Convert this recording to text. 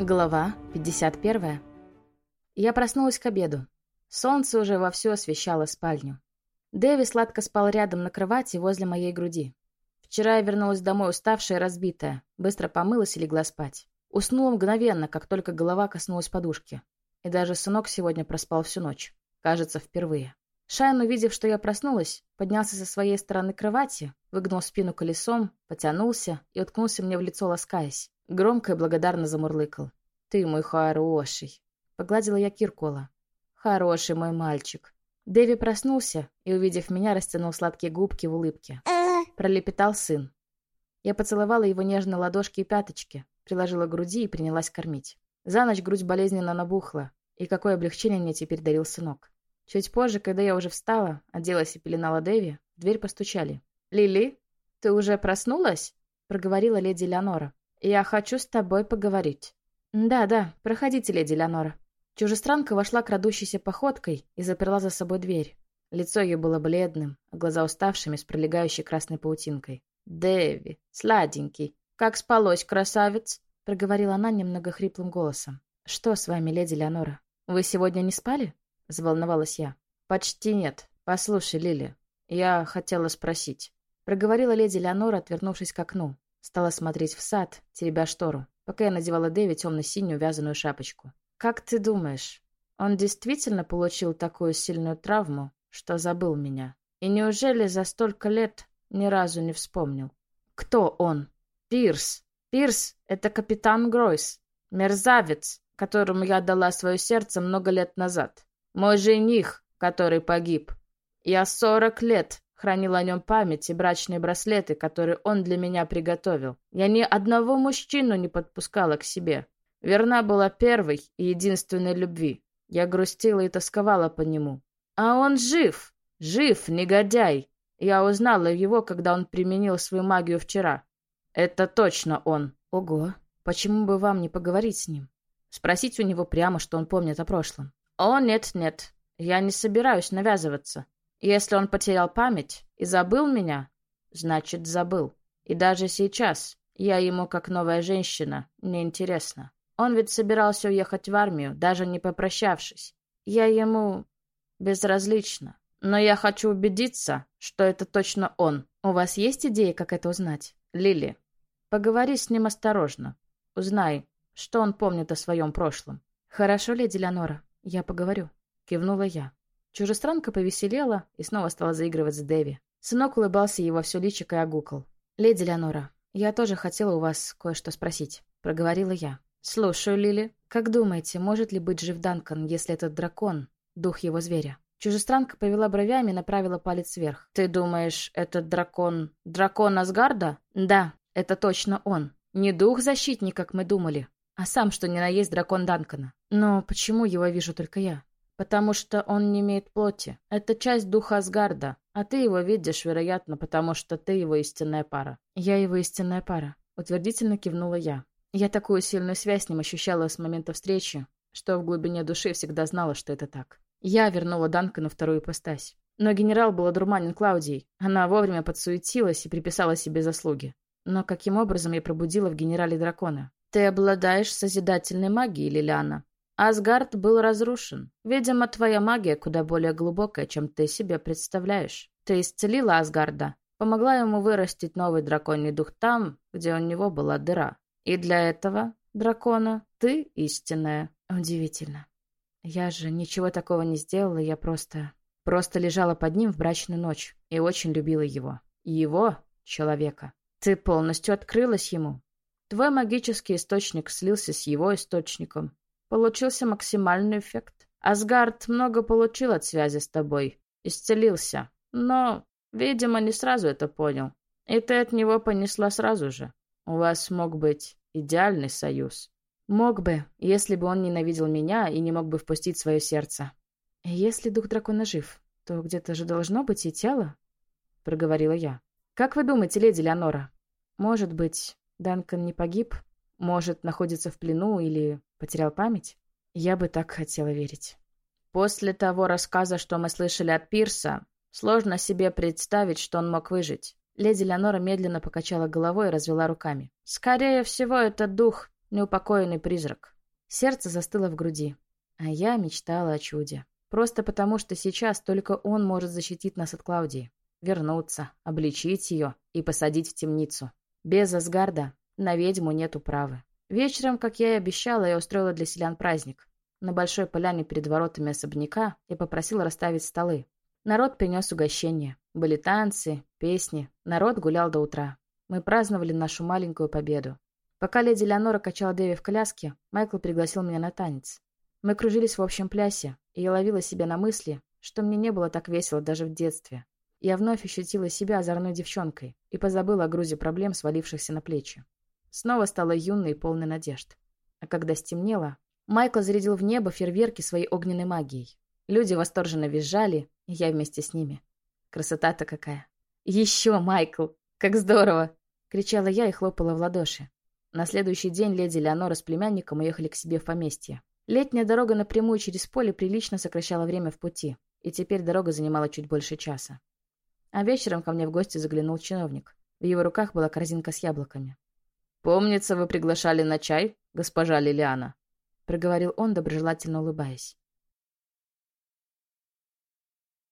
Глава 51. Я проснулась к обеду. Солнце уже вовсю освещало спальню. Дэви сладко спал рядом на кровати возле моей груди. Вчера я вернулась домой уставшая и разбитая, быстро помылась и легла спать. Уснула мгновенно, как только голова коснулась подушки. И даже сынок сегодня проспал всю ночь. Кажется, впервые. Шайн, увидев, что я проснулась, поднялся со своей стороны кровати, выгнул спину колесом, потянулся и уткнулся мне в лицо, ласкаясь. Громко и благодарно замурлыкал. «Ты мой хороший!» Погладила я Киркола. «Хороший мой мальчик!» Дэви проснулся и, увидев меня, растянул сладкие губки в улыбке. Пролепетал сын. Я поцеловала его нежные ладошки и пяточки, приложила к груди и принялась кормить. За ночь грудь болезненно набухла, и какое облегчение мне теперь дарил сынок. Чуть позже, когда я уже встала, оделась и пеленала Дэви, в дверь постучали. «Лили, ты уже проснулась?» — проговорила леди Леонора. «Я хочу с тобой поговорить». «Да, да, проходите, леди Леонора». Чужестранка вошла крадущейся походкой и заперла за собой дверь. Лицо ее было бледным, а глаза уставшими с пролегающей красной паутинкой. «Дэви, сладенький, как спалось, красавец?» — проговорила она немного хриплым голосом. «Что с вами, леди Леонора? Вы сегодня не спали?» — заволновалась я. «Почти нет. Послушай, Лили, я хотела спросить». Проговорила леди Леонора, отвернувшись к окну. Стала смотреть в сад, теребя штору, пока я надевала Дэви темно-синюю вязаную шапочку. «Как ты думаешь, он действительно получил такую сильную травму, что забыл меня? И неужели за столько лет ни разу не вспомнил? Кто он? Пирс. Пирс — это капитан Гройс. Мерзавец, которому я дала свое сердце много лет назад. Мой жених, который погиб. Я сорок лет хранила о нем память и брачные браслеты, которые он для меня приготовил. Я ни одного мужчину не подпускала к себе. Верна была первой и единственной любви. Я грустила и тосковала по нему. А он жив! Жив, негодяй! Я узнала его, когда он применил свою магию вчера. Это точно он. Ого, почему бы вам не поговорить с ним? Спросить у него прямо, что он помнит о прошлом. О, нет-нет, я не собираюсь навязываться. Если он потерял память и забыл меня, значит, забыл. И даже сейчас я ему, как новая женщина, неинтересна. Он ведь собирался уехать в армию, даже не попрощавшись. Я ему безразлична. Но я хочу убедиться, что это точно он. У вас есть идеи, как это узнать? Лили, поговори с ним осторожно. Узнай, что он помнит о своем прошлом. Хорошо, леди Леонора, я поговорю. Кивнула я. Чужестранка повеселела и снова стала заигрывать с Дэви. Сынок улыбался его все личико и огукал. «Леди Леонора, я тоже хотела у вас кое-что спросить», — проговорила я. «Слушаю, Лили. Как думаете, может ли быть жив Данкан, если этот дракон — дух его зверя?» Чужестранка повела бровями и направила палец вверх. «Ты думаешь, этот дракон... дракон Асгарда?» «Да, это точно он. Не дух-защитник, как мы думали, а сам, что ни на есть дракон Данкана. Но почему его вижу только я?» Потому что он не имеет плоти. Это часть духа Асгарда, а ты его видишь, вероятно, потому что ты его истинная пара. Я его истинная пара. Утвердительно кивнула я. Я такую сильную связь с ним ощущала с момента встречи, что в глубине души всегда знала, что это так. Я вернула Данкану вторую ипостась. Но генерал был одурманен Клаудией. Она вовремя подсуетилась и приписала себе заслуги. Но каким образом я пробудила в генерале дракона? «Ты обладаешь созидательной магией, Лилиана», Асгард был разрушен. Видимо, твоя магия куда более глубокая, чем ты себе представляешь. Ты исцелила Асгарда, помогла ему вырастить новый драконий дух там, где у него была дыра. И для этого, дракона, ты истинная. Удивительно. Я же ничего такого не сделала, я просто... Просто лежала под ним в брачную ночь и очень любила его. Его, человека. Ты полностью открылась ему. Твой магический источник слился с его источником, Получился максимальный эффект. Асгард много получил от связи с тобой. Исцелился. Но, видимо, не сразу это понял. И ты от него понесла сразу же. У вас мог быть идеальный союз. Мог бы, если бы он ненавидел меня и не мог бы впустить свое сердце. Если дух дракона жив, то где-то же должно быть и тело, — проговорила я. Как вы думаете, леди Леонора? Может быть, Данкан не погиб? Может, находится в плену или потерял память? Я бы так хотела верить. После того рассказа, что мы слышали от Пирса, сложно себе представить, что он мог выжить. Леди Леонора медленно покачала головой и развела руками. Скорее всего, этот дух неупокоенный призрак. Сердце застыло в груди, а я мечтала о чуде. Просто потому, что сейчас только он может защитить нас от Клаудии. Вернуться, обличить ее и посадить в темницу. Без Асгарда на ведьму нет управы. Вечером, как я и обещала, я устроила для селян праздник. На большой поляне перед воротами особняка я попросила расставить столы. Народ принес угощение. Были танцы, песни. Народ гулял до утра. Мы праздновали нашу маленькую победу. Пока леди Леонора качала Дэви в коляске, Майкл пригласил меня на танец. Мы кружились в общем плясе, и я ловила себя на мысли, что мне не было так весело даже в детстве. Я вновь ощутила себя озорной девчонкой и позабыла о грузе проблем, свалившихся на плечи. Снова стала юной и полной надежд. А когда стемнело, Майкл зарядил в небо фейерверки своей огненной магией. Люди восторженно визжали, и я вместе с ними. Красота-то какая. «Еще, Майкл! Как здорово!» — кричала я и хлопала в ладоши. На следующий день леди Леонора с племянником уехали к себе в поместье. Летняя дорога напрямую через поле прилично сокращала время в пути, и теперь дорога занимала чуть больше часа. А вечером ко мне в гости заглянул чиновник. В его руках была корзинка с яблоками. «Помнится, вы приглашали на чай, госпожа Лилиана», — проговорил он, доброжелательно улыбаясь.